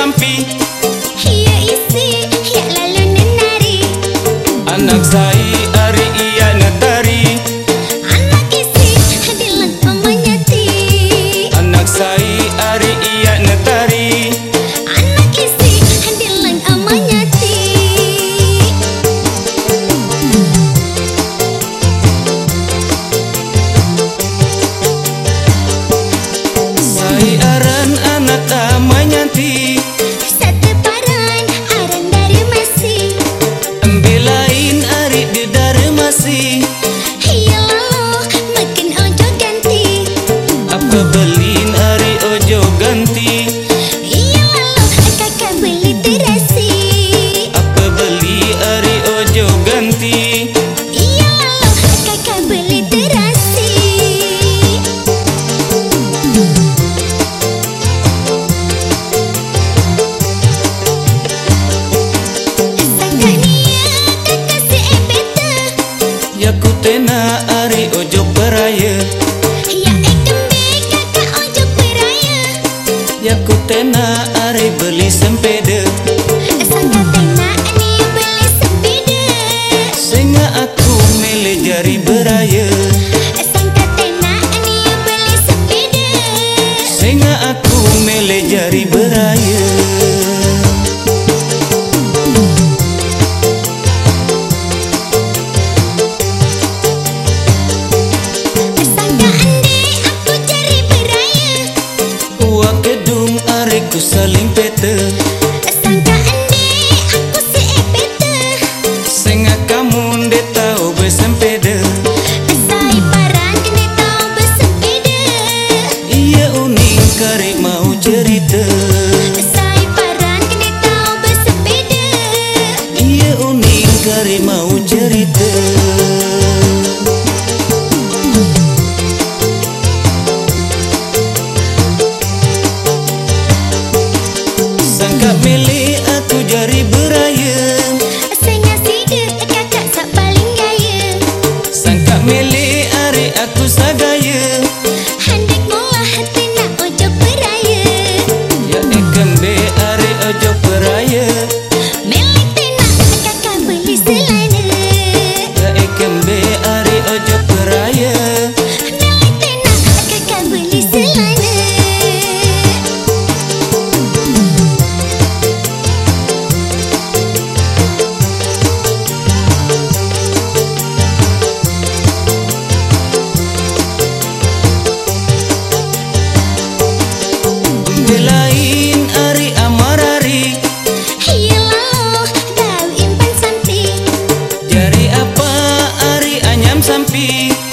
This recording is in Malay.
some feet. Apa belin ari ojo ganti. Iya lalo Kakak beli terasi. Apa beli ari ojo ganti. Iya lalo Kakak beli terasi. Sangka nia kakak si ebeta Ya ku tena ari ojo peraya ari ku saling pete Sangka ande aku si ebeta Sehingga kamu nde tahu bersempeda. Sai paran kena tahu bersepeda. Iya uning kari mau cerita. Sai paran kena tahu bersepeda. Iya uning kari mau cerita Sangka milik aku jari beraya. Sengah sida kakak sak paling gaya. Sangka milik ari aku sagaya. Handek mula hati nak ojo beraya. Ya ikan be some peace.